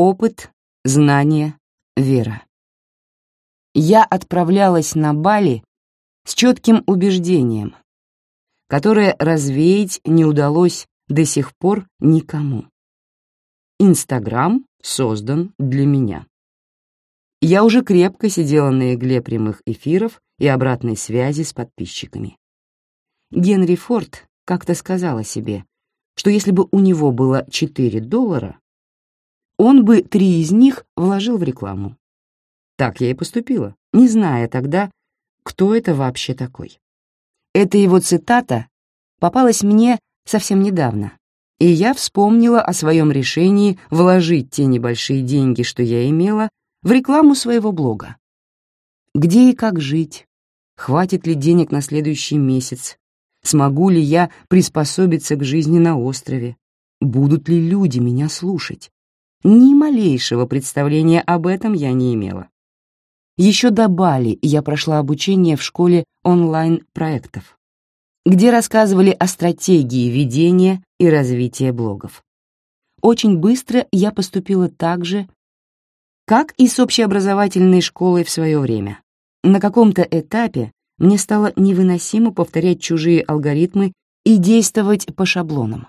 Опыт, знания, вера. Я отправлялась на Бали с четким убеждением, которое развеять не удалось до сих пор никому. Инстаграм создан для меня. Я уже крепко сидела на игле прямых эфиров и обратной связи с подписчиками. Генри Форд как-то сказал о себе, что если бы у него было 4 доллара, он бы три из них вложил в рекламу. Так я и поступила, не зная тогда, кто это вообще такой. Эта его цитата попалась мне совсем недавно, и я вспомнила о своем решении вложить те небольшие деньги, что я имела, в рекламу своего блога. Где и как жить? Хватит ли денег на следующий месяц? Смогу ли я приспособиться к жизни на острове? Будут ли люди меня слушать? Ни малейшего представления об этом я не имела. Еще до Бали я прошла обучение в школе онлайн-проектов, где рассказывали о стратегии ведения и развития блогов. Очень быстро я поступила так же, как и с общеобразовательной школой в свое время. На каком-то этапе мне стало невыносимо повторять чужие алгоритмы и действовать по шаблонам.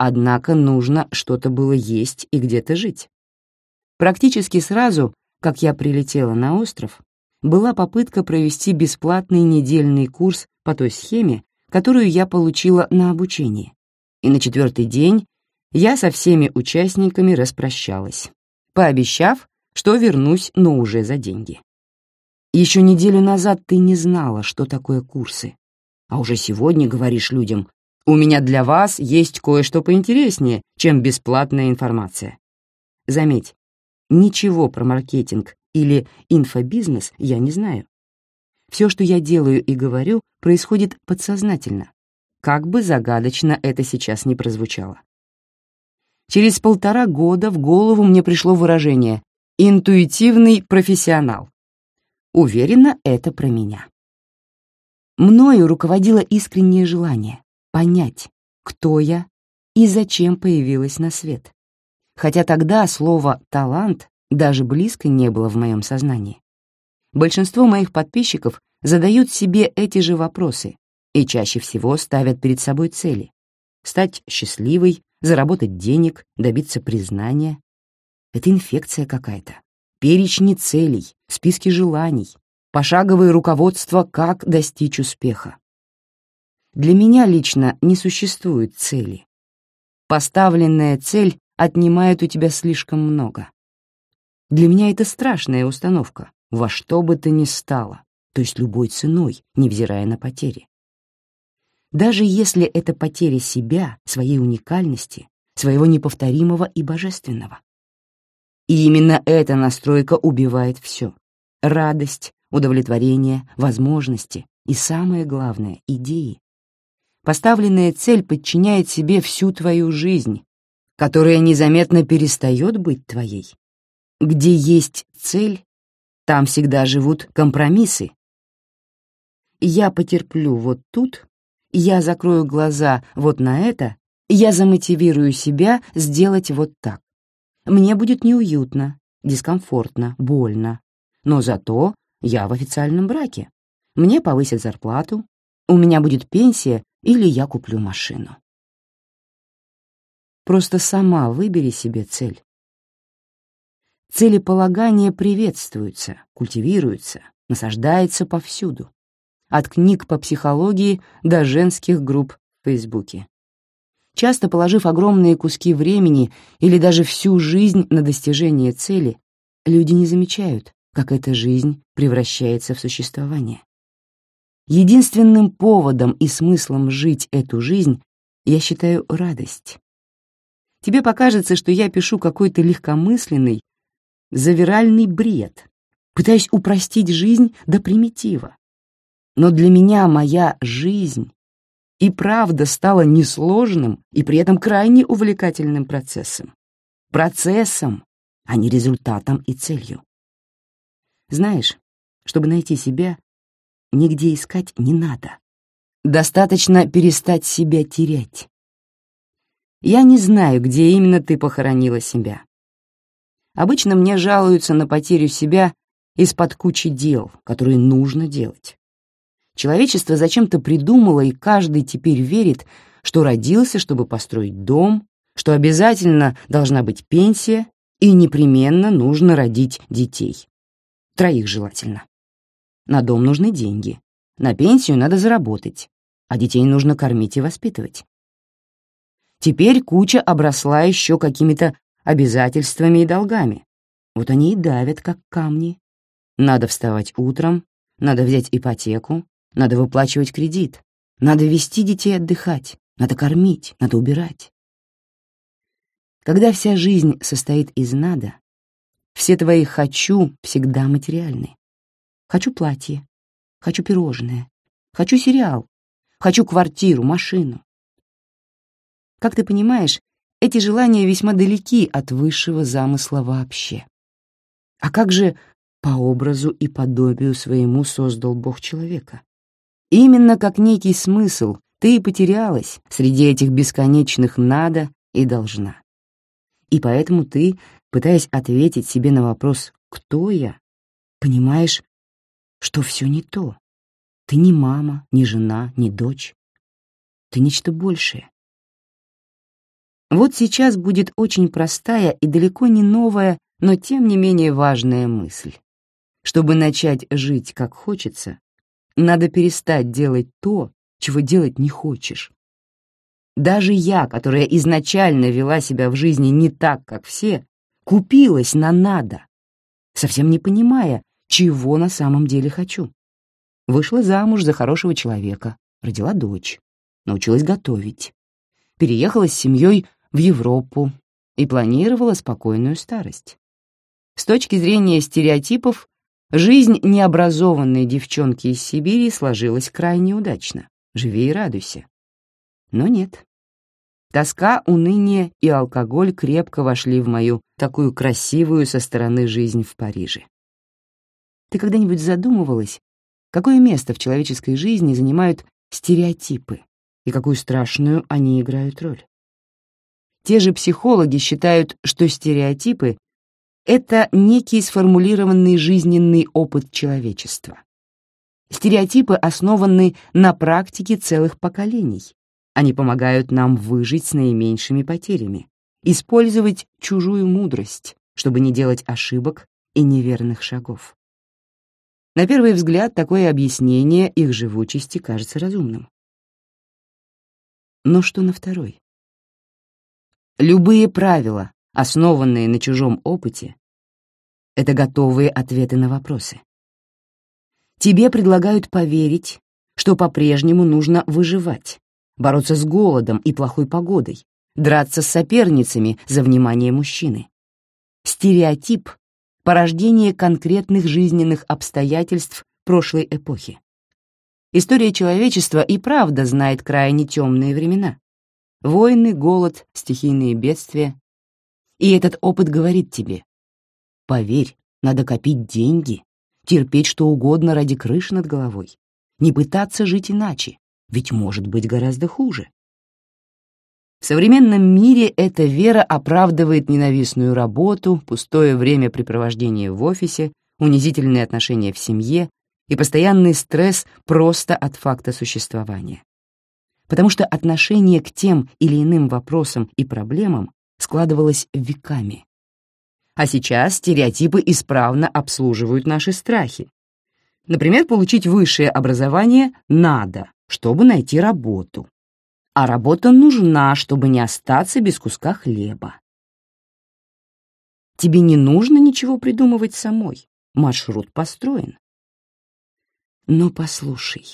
Однако нужно что-то было есть и где-то жить. Практически сразу, как я прилетела на остров, была попытка провести бесплатный недельный курс по той схеме, которую я получила на обучении. И на четвертый день я со всеми участниками распрощалась, пообещав, что вернусь, но уже за деньги. Еще неделю назад ты не знала, что такое курсы. А уже сегодня говоришь людям, у меня для вас есть кое-что поинтереснее, чем бесплатная информация. Заметь, ничего про маркетинг или инфобизнес я не знаю. Все, что я делаю и говорю, происходит подсознательно, как бы загадочно это сейчас не прозвучало. Через полтора года в голову мне пришло выражение «интуитивный профессионал». Уверена, это про меня. Мною руководило искреннее желание понять, кто я и зачем появилась на свет. Хотя тогда слово «талант» даже близко не было в моем сознании. Большинство моих подписчиков задают себе эти же вопросы и чаще всего ставят перед собой цели — стать счастливой, заработать денег, добиться признания. Это инфекция какая-то перечни целей, списки желаний, пошаговое руководство, как достичь успеха. Для меня лично не существует цели. Поставленная цель отнимает у тебя слишком много. Для меня это страшная установка, во что бы то ни стало, то есть любой ценой, невзирая на потери. Даже если это потеря себя, своей уникальности, своего неповторимого и божественного. И именно эта настройка убивает все. Радость, удовлетворение, возможности и, самое главное, идеи. Поставленная цель подчиняет себе всю твою жизнь, которая незаметно перестает быть твоей. Где есть цель, там всегда живут компромиссы. Я потерплю вот тут, я закрою глаза вот на это, я замотивирую себя сделать вот так. Мне будет неуютно, дискомфортно, больно. Но зато я в официальном браке. Мне повысят зарплату, у меня будет пенсия или я куплю машину. Просто сама выбери себе цель. Целеполагание приветствуется, культивируется, насаждается повсюду. От книг по психологии до женских групп в Фейсбуке часто положив огромные куски времени или даже всю жизнь на достижение цели, люди не замечают, как эта жизнь превращается в существование. Единственным поводом и смыслом жить эту жизнь я считаю радость. Тебе покажется, что я пишу какой-то легкомысленный, завиральный бред, пытаюсь упростить жизнь до примитива. Но для меня моя жизнь и правда стала несложным и при этом крайне увлекательным процессом. Процессом, а не результатом и целью. Знаешь, чтобы найти себя, нигде искать не надо. Достаточно перестать себя терять. Я не знаю, где именно ты похоронила себя. Обычно мне жалуются на потерю себя из-под кучи дел, которые нужно делать. Человечество зачем-то придумало, и каждый теперь верит, что родился, чтобы построить дом, что обязательно должна быть пенсия и непременно нужно родить детей. Троих желательно. На дом нужны деньги, на пенсию надо заработать, а детей нужно кормить и воспитывать. Теперь куча обросла еще какими-то обязательствами и долгами. Вот они и давят, как камни. Надо вставать утром, надо взять ипотеку, надо выплачивать кредит, надо вести детей отдыхать, надо кормить, надо убирать. Когда вся жизнь состоит из «надо», все твои «хочу» всегда материальны. Хочу платье, хочу пирожное, хочу сериал, хочу квартиру, машину. Как ты понимаешь, эти желания весьма далеки от высшего замысла вообще. А как же по образу и подобию своему создал Бог человека. Именно как некий смысл ты и потерялась среди этих бесконечных «надо» и «должна». И поэтому ты, пытаясь ответить себе на вопрос «кто я?», понимаешь, что все не то. Ты не мама, не жена, не дочь. Ты нечто большее. Вот сейчас будет очень простая и далеко не новая, но тем не менее важная мысль. Чтобы начать жить как хочется, надо перестать делать то, чего делать не хочешь. Даже я, которая изначально вела себя в жизни не так, как все, купилась на надо, совсем не понимая, чего на самом деле хочу. Вышла замуж за хорошего человека, родила дочь, научилась готовить, переехала с семьей в Европу и планировала спокойную старость. С точки зрения стереотипов, Жизнь необразованной девчонки из Сибири сложилась крайне удачно. Живи и радуйся. Но нет. Тоска, уныние и алкоголь крепко вошли в мою такую красивую со стороны жизнь в Париже. Ты когда-нибудь задумывалась, какое место в человеческой жизни занимают стереотипы и какую страшную они играют роль? Те же психологи считают, что стереотипы это некий сформулированный жизненный опыт человечества. Стереотипы основаны на практике целых поколений. Они помогают нам выжить с наименьшими потерями, использовать чужую мудрость, чтобы не делать ошибок и неверных шагов. На первый взгляд, такое объяснение их живучести кажется разумным. Но что на второй? Любые правила, основанные на чужом опыте, это готовые ответы на вопросы. Тебе предлагают поверить, что по-прежнему нужно выживать, бороться с голодом и плохой погодой, драться с соперницами за внимание мужчины. Стереотип — порождение конкретных жизненных обстоятельств прошлой эпохи. История человечества и правда знает крайне темные времена. Войны, голод, стихийные бедствия. И этот опыт говорит тебе, Поверь, надо копить деньги, терпеть что угодно ради крыши над головой, не пытаться жить иначе, ведь может быть гораздо хуже. В современном мире эта вера оправдывает ненавистную работу, пустое времяпрепровождение в офисе, унизительные отношения в семье и постоянный стресс просто от факта существования. Потому что отношение к тем или иным вопросам и проблемам складывалось веками, а сейчас стереотипы исправно обслуживают наши страхи. Например, получить высшее образование надо, чтобы найти работу. А работа нужна, чтобы не остаться без куска хлеба. Тебе не нужно ничего придумывать самой. Маршрут построен. Но послушай.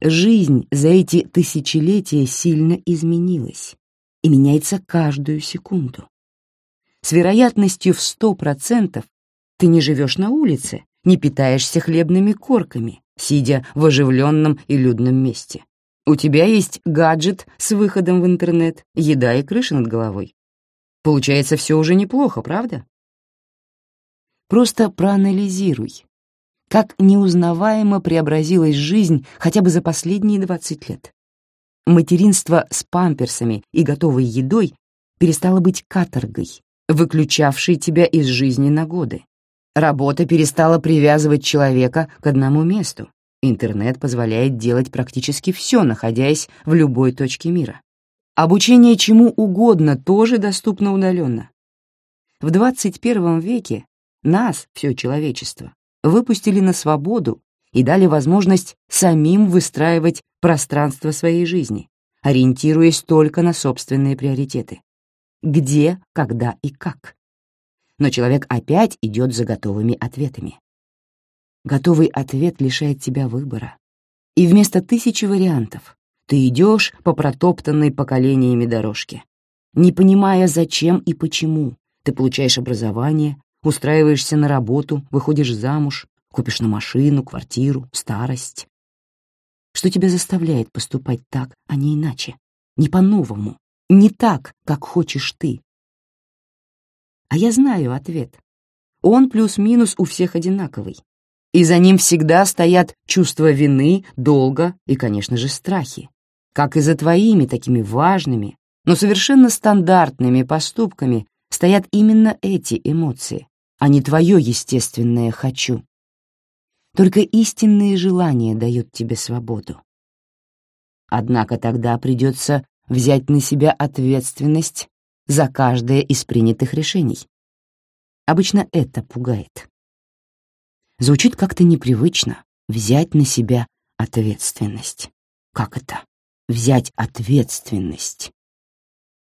Жизнь за эти тысячелетия сильно изменилась и меняется каждую секунду с вероятностью в сто процентов ты не живешь на улице, не питаешься хлебными корками, сидя в оживленном и людном месте. У тебя есть гаджет с выходом в интернет, еда и крыша над головой. Получается, все уже неплохо, правда? Просто проанализируй, как неузнаваемо преобразилась жизнь хотя бы за последние 20 лет. Материнство с памперсами и готовой едой перестало быть каторгой, выключавший тебя из жизни на годы. Работа перестала привязывать человека к одному месту. Интернет позволяет делать практически все, находясь в любой точке мира. Обучение чему угодно тоже доступно удаленно. В 21 веке нас, все человечество, выпустили на свободу и дали возможность самим выстраивать пространство своей жизни, ориентируясь только на собственные приоритеты. Где, когда и как. Но человек опять идет за готовыми ответами. Готовый ответ лишает тебя выбора. И вместо тысячи вариантов ты идешь по протоптанной поколениями дорожке, не понимая, зачем и почему. Ты получаешь образование, устраиваешься на работу, выходишь замуж, купишь на машину, квартиру, старость. Что тебя заставляет поступать так, а не иначе, не по-новому, не так, как хочешь ты? А я знаю ответ. Он плюс-минус у всех одинаковый. И за ним всегда стоят чувство вины, долга и, конечно же, страхи. Как и за твоими такими важными, но совершенно стандартными поступками стоят именно эти эмоции, а не твое естественное «хочу». Только истинные желания дают тебе свободу. Однако тогда придется взять на себя ответственность за каждое из принятых решений. Обычно это пугает. Звучит как-то непривычно взять на себя ответственность. Как это? Взять ответственность.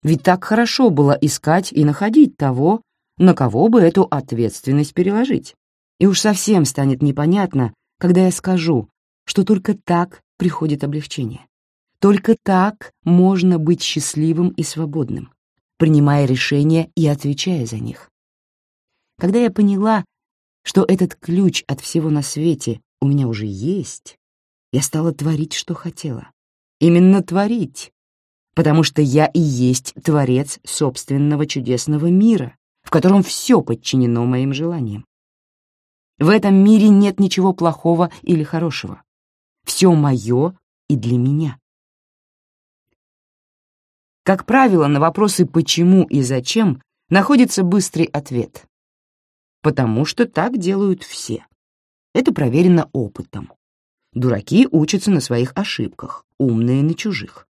Ведь так хорошо было искать и находить того, на кого бы эту ответственность переложить. И уж совсем станет непонятно, когда я скажу, что только так приходит облегчение. Только так можно быть счастливым и свободным, принимая решения и отвечая за них. Когда я поняла, что этот ключ от всего на свете у меня уже есть, я стала творить, что хотела. Именно творить, потому что я и есть творец собственного чудесного мира, в котором все подчинено моим желаниям. В этом мире нет ничего плохого или хорошего. Все мое и для меня. Как правило, на вопросы «почему» и «зачем» находится быстрый ответ. Потому что так делают все. Это проверено опытом. Дураки учатся на своих ошибках, умные — на чужих.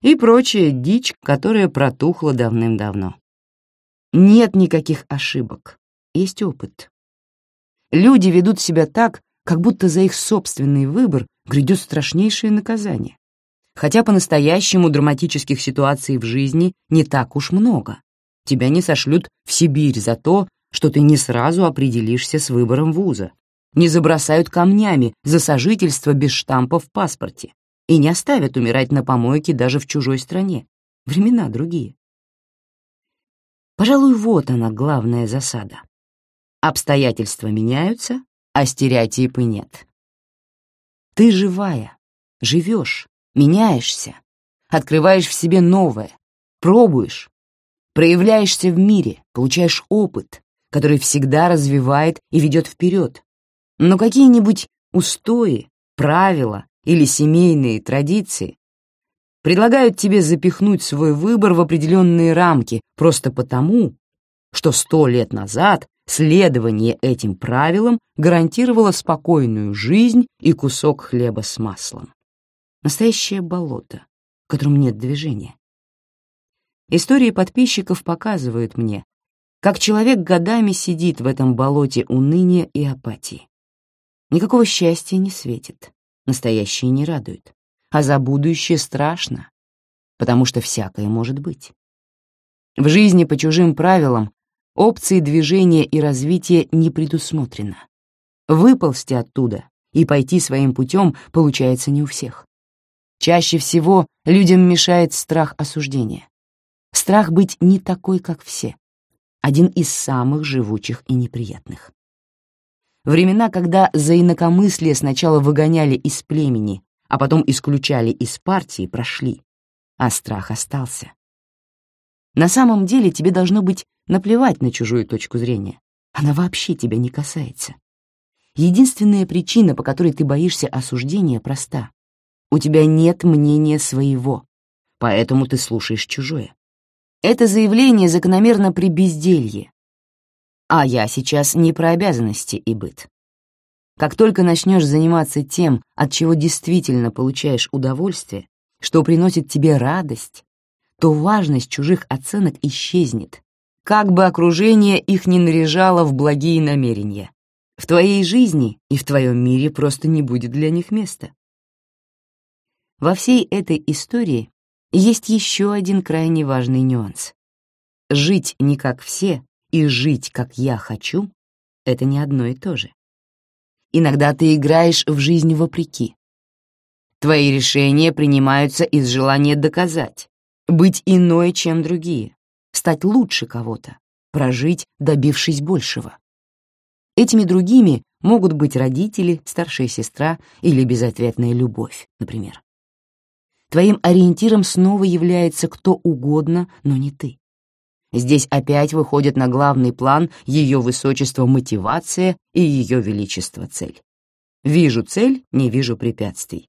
И прочая дичь, которая протухла давным-давно. Нет никаких ошибок, есть опыт. Люди ведут себя так, как будто за их собственный выбор грядет страшнейшее наказание. Хотя по-настоящему драматических ситуаций в жизни не так уж много. Тебя не сошлют в Сибирь за то, что ты не сразу определишься с выбором вуза, не забросают камнями за сожительство без штампа в паспорте и не оставят умирать на помойке даже в чужой стране. Времена другие. Пожалуй, вот она главная засада. Обстоятельства меняются, а стереотипы нет. Ты живая, живешь, меняешься, открываешь в себе новое, пробуешь, проявляешься в мире, получаешь опыт, который всегда развивает и ведет вперед. Но какие-нибудь устои, правила или семейные традиции предлагают тебе запихнуть свой выбор в определенные рамки просто потому, что сто лет назад Следование этим правилам гарантировало спокойную жизнь и кусок хлеба с маслом. Настоящее болото, в котором нет движения. Истории подписчиков показывают мне, как человек годами сидит в этом болоте уныния и апатии. Никакого счастья не светит, настоящее не радует, а за будущее страшно, потому что всякое может быть. В жизни по чужим правилам Опции движения и развития не предусмотрено. Выползти оттуда и пойти своим путем получается не у всех. Чаще всего людям мешает страх осуждения. Страх быть не такой, как все. Один из самых живучих и неприятных. Времена, когда за инакомыслие сначала выгоняли из племени, а потом исключали из партии, прошли, а страх остался. На самом деле тебе должно быть наплевать на чужую точку зрения. Она вообще тебя не касается. Единственная причина, по которой ты боишься осуждения, проста. У тебя нет мнения своего, поэтому ты слушаешь чужое. Это заявление закономерно при безделье. А я сейчас не про обязанности и быт. Как только начнешь заниматься тем, от чего действительно получаешь удовольствие, что приносит тебе радость, то важность чужих оценок исчезнет, как бы окружение их ни наряжало в благие намерения. В твоей жизни и в твоем мире просто не будет для них места. Во всей этой истории есть еще один крайне важный нюанс. Жить не как все и жить, как я хочу — это не одно и то же. Иногда ты играешь в жизнь вопреки. Твои решения принимаются из желания доказать, быть иной, чем другие, стать лучше кого-то, прожить, добившись большего. Этими другими могут быть родители, старшая сестра или безответная любовь, например. Твоим ориентиром снова является кто угодно, но не ты. Здесь опять выходит на главный план ее высочество мотивация и ее величество цель. Вижу цель, не вижу препятствий.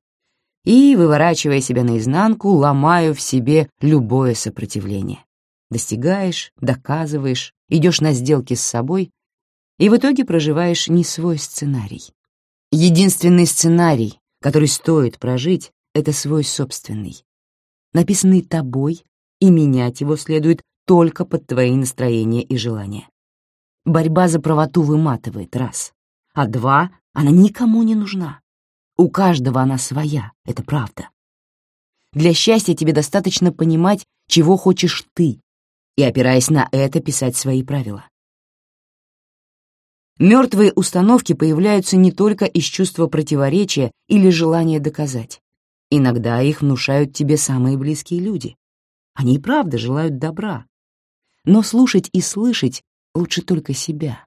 И, выворачивая себя наизнанку, ломаю в себе любое сопротивление. Достигаешь, доказываешь, идешь на сделки с собой, и в итоге проживаешь не свой сценарий. Единственный сценарий, который стоит прожить, — это свой собственный, написанный тобой, и менять его следует только под твои настроения и желания. Борьба за правоту выматывает, раз. А два, она никому не нужна. У каждого она своя, это правда. Для счастья тебе достаточно понимать, чего хочешь ты, и, опираясь на это, писать свои правила. Мертвые установки появляются не только из чувства противоречия или желания доказать. Иногда их внушают тебе самые близкие люди. Они и правда желают добра, но слушать и слышать лучше только себя.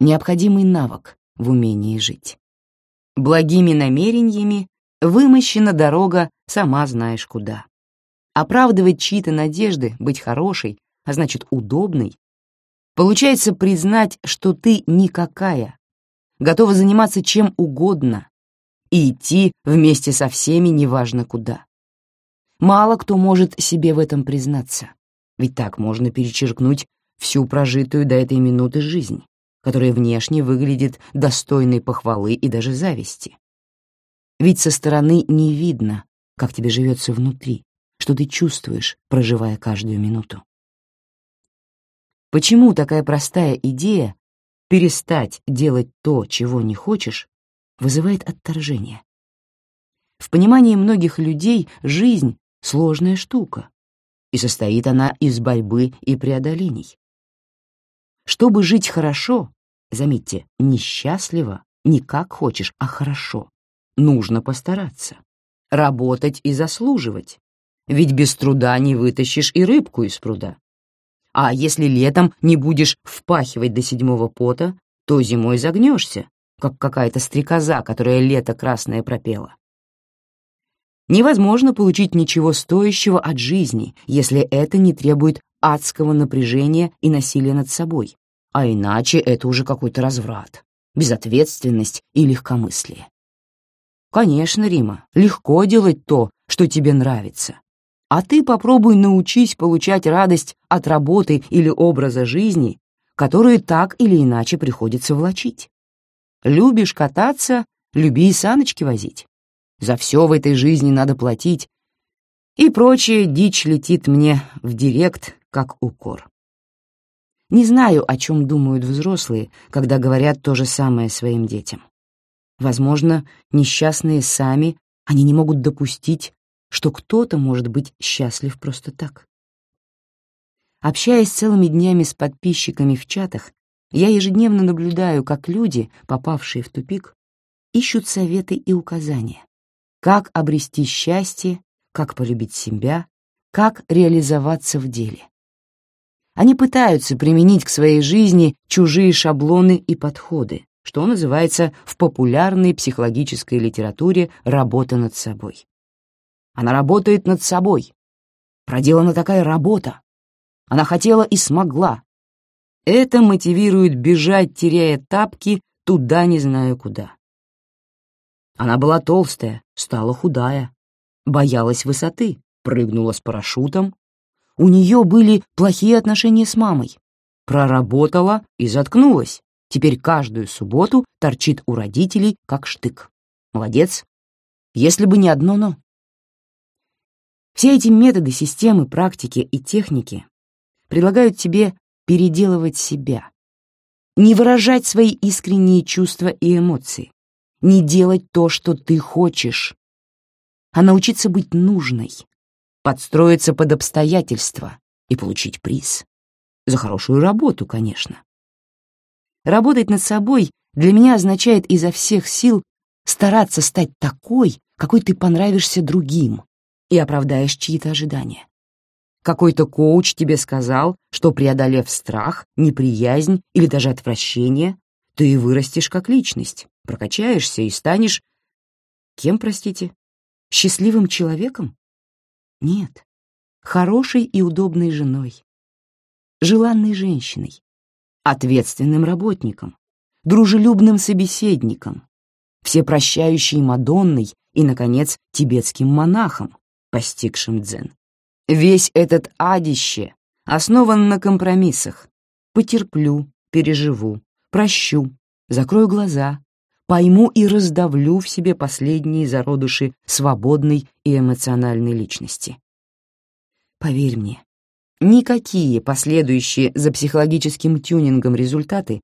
Необходимый навык в умении жить. Благими намерениями вымощена дорога сама знаешь куда. Оправдывать чьи-то надежды, быть хорошей, а значит удобной, получается признать, что ты никакая, готова заниматься чем угодно и идти вместе со всеми неважно куда. Мало кто может себе в этом признаться. Ведь так можно перечеркнуть всю прожитую до этой минуты жизнь, которая внешне выглядит достойной похвалы и даже зависти. Ведь со стороны не видно, как тебе живется внутри, что ты чувствуешь, проживая каждую минуту. Почему такая простая идея перестать делать то, чего не хочешь, вызывает отторжение? В понимании многих людей жизнь — сложная штука, и состоит она из борьбы и преодолений. Чтобы жить хорошо, заметьте, несчастливо, не как хочешь, а хорошо, нужно постараться, работать и заслуживать, ведь без труда не вытащишь и рыбку из пруда. А если летом не будешь впахивать до седьмого пота, то зимой загнешься, как какая-то стрекоза, которая лето красное пропела. Невозможно получить ничего стоящего от жизни, если это не требует адского напряжения и насилия над собой, а иначе это уже какой-то разврат, безответственность и легкомыслие. Конечно, Рима, легко делать то, что тебе нравится. А ты попробуй научись получать радость от работы или образа жизни, которые так или иначе приходится влачить. Любишь кататься, люби и саночки возить. За все в этой жизни надо платить, и прочая дичь летит мне в директ, как укор. Не знаю, о чем думают взрослые, когда говорят то же самое своим детям. Возможно, несчастные сами, они не могут допустить, что кто-то может быть счастлив просто так. Общаясь целыми днями с подписчиками в чатах, я ежедневно наблюдаю, как люди, попавшие в тупик, ищут советы и указания как обрести счастье, как полюбить себя, как реализоваться в деле. Они пытаются применить к своей жизни чужие шаблоны и подходы, что называется в популярной психологической литературе «работа над собой». Она работает над собой. Проделана такая работа. Она хотела и смогла. Это мотивирует бежать, теряя тапки, туда не знаю куда. Она была толстая, стала худая, боялась высоты, прыгнула с парашютом, У нее были плохие отношения с мамой. Проработала и заткнулась. Теперь каждую субботу торчит у родителей как штык. Молодец. Если бы не одно «но». Все эти методы, системы, практики и техники предлагают тебе переделывать себя, не выражать свои искренние чувства и эмоции, не делать то, что ты хочешь, а научиться быть нужной, подстроиться под обстоятельства и получить приз. За хорошую работу, конечно. Работать над собой для меня означает изо всех сил стараться стать такой, какой ты понравишься другим и оправдаешь чьи-то ожидания. Какой-то коуч тебе сказал, что, преодолев страх, неприязнь или даже отвращение, ты вырастешь как личность, прокачаешься и станешь... Кем, простите? Счастливым человеком? Нет. Хорошей и удобной женой. Желанной женщиной. Ответственным работником. Дружелюбным собеседником. Всепрощающей Мадонной и, наконец, тибетским монахом, постигшим дзен. Весь этот адище основан на компромиссах. Потерплю, переживу, прощу, закрою глаза, пойму и раздавлю в себе последние зародыши свободной и эмоциональной личности. Поверь мне, никакие последующие за психологическим тюнингом результаты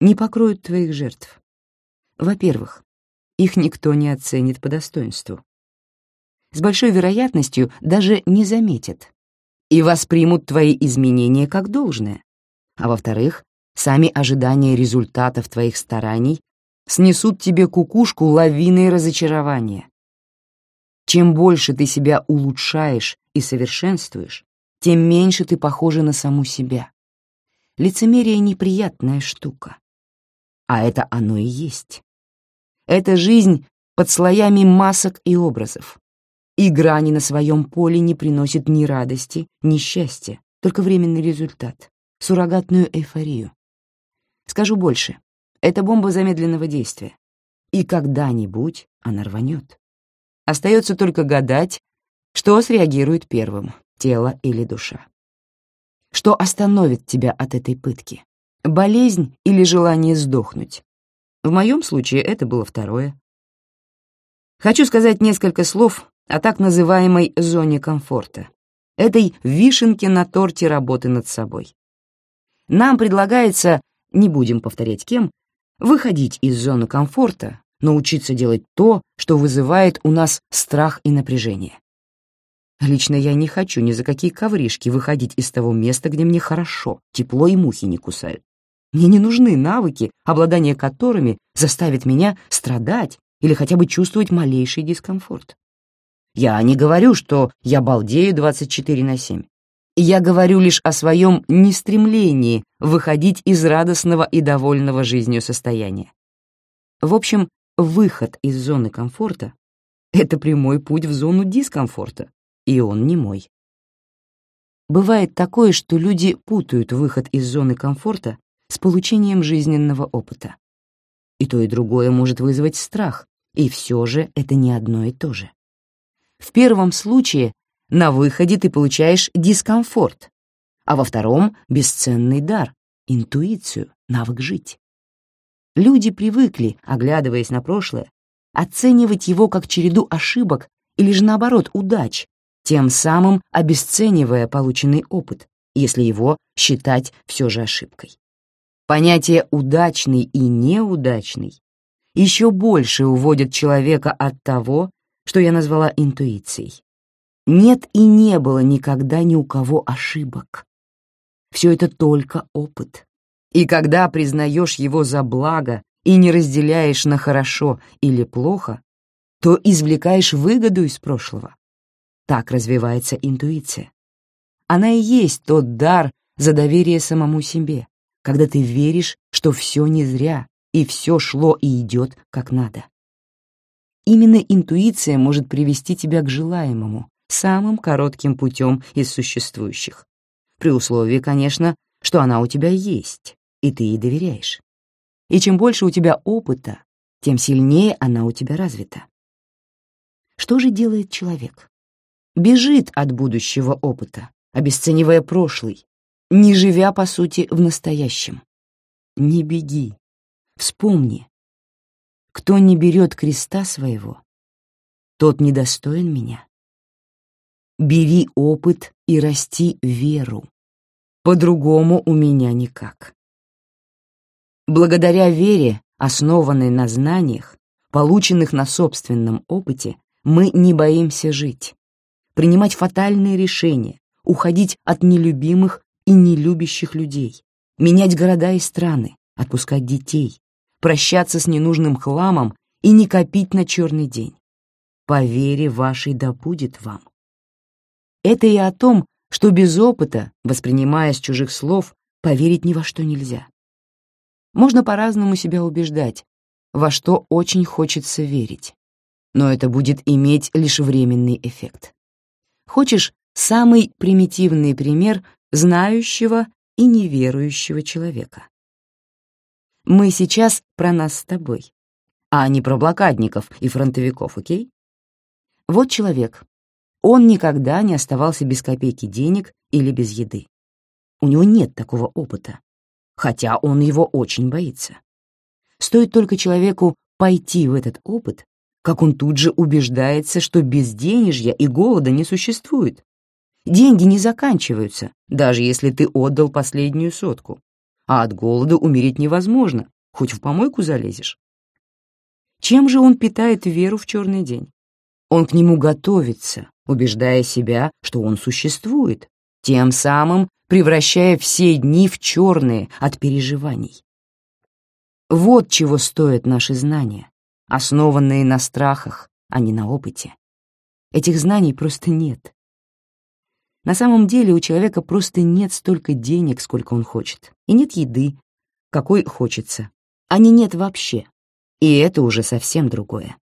не покроют твоих жертв. Во-первых, их никто не оценит по достоинству с большой вероятностью даже не заметят и воспримут твои изменения как должное. А во-вторых, сами ожидания результатов твоих стараний снесут тебе кукушку лавиной разочарования. Чем больше ты себя улучшаешь и совершенствуешь, тем меньше ты похожа на саму себя. Лицемерие — неприятная штука. А это оно и есть. Это жизнь под слоями масок и образов. Игра не на своем поле не приносит ни радости, ни счастья, только временный результат, суррогатную эйфорию. Скажу больше, это бомба замедленного действия. И когда-нибудь она рванет. Остается только гадать, что среагирует первым, тело или душа. Что остановит тебя от этой пытки? Болезнь или желание сдохнуть? В моем случае это было второе. Хочу сказать несколько слов о так называемой зоне комфорта, этой вишенке на торте работы над собой. Нам предлагается, не будем повторять кем, выходить из зоны комфорта, научиться делать то, что вызывает у нас страх и напряжение. Лично я не хочу ни за какие ковришки выходить из того места, где мне хорошо, тепло и мухи не кусают. Мне не нужны навыки, обладание которыми заставит меня страдать или хотя бы чувствовать малейший дискомфорт. Я не говорю, что я балдею 24 на 7. Я говорю лишь о своем нестремлении выходить из радостного и довольного жизнью состояния. В общем, выход из зоны комфорта — это прямой путь в зону дискомфорта, и он не мой. Бывает такое, что люди путают выход из зоны комфорта с получением жизненного опыта. И то, и другое может вызвать страх, и все же это не одно и то же. В первом случае на выходе ты получаешь дискомфорт, а во втором — бесценный дар, интуицию, навык жить. Люди привыкли, оглядываясь на прошлое, оценивать его как череду ошибок или же наоборот удач, тем самым обесценивая полученный опыт, если его считать все же ошибкой. Понятие «удачный» и «неудачный» еще больше уводит человека от того, что я назвала интуицией. Нет и не было никогда ни у кого ошибок. Все это только опыт. И когда признаешь его за благо и не разделяешь на хорошо или плохо, то извлекаешь выгоду из прошлого. Так развивается интуиция. Она и есть тот дар за доверие самому себе, когда ты веришь, что все не зря и все шло и идет как надо. Именно интуиция может привести тебя к желаемому, самым коротким путем из существующих. При условии, конечно, что она у тебя есть, и ты ей доверяешь. И чем больше у тебя опыта, тем сильнее она у тебя развита. Что же делает человек? Бежит от будущего опыта, обесценивая прошлый, не живя, по сути, в настоящем. Не беги. Вспомни. Кто не берет креста своего, тот недостоин меня. Бери опыт и расти веру. По-другому у меня никак. Благодаря вере, основанной на знаниях, полученных на собственном опыте, мы не боимся жить, принимать фатальные решения, уходить от нелюбимых и нелюбящих людей, менять города и страны, отпускать детей, прощаться с ненужным хламом и не копить на черный день. По вере вашей да будет вам. Это и о том, что без опыта, воспринимая с чужих слов, поверить ни во что нельзя. Можно по-разному себя убеждать, во что очень хочется верить, но это будет иметь лишь временный эффект. Хочешь самый примитивный пример знающего и неверующего человека. Мы сейчас про нас с тобой, а не про блокадников и фронтовиков, окей? Вот человек. Он никогда не оставался без копейки денег или без еды. У него нет такого опыта, хотя он его очень боится. Стоит только человеку пойти в этот опыт, как он тут же убеждается, что безденежья и голода не существует, Деньги не заканчиваются, даже если ты отдал последнюю сотку. А от голода умереть невозможно, хоть в помойку залезешь. Чем же он питает веру в черный день? Он к нему готовится, убеждая себя, что он существует, тем самым превращая все дни в черные от переживаний. Вот чего стоят наши знания, основанные на страхах, а не на опыте. Этих знаний просто нет. На самом деле у человека просто нет столько денег, сколько он хочет, и нет еды, какой хочется, а не нет вообще. И это уже совсем другое.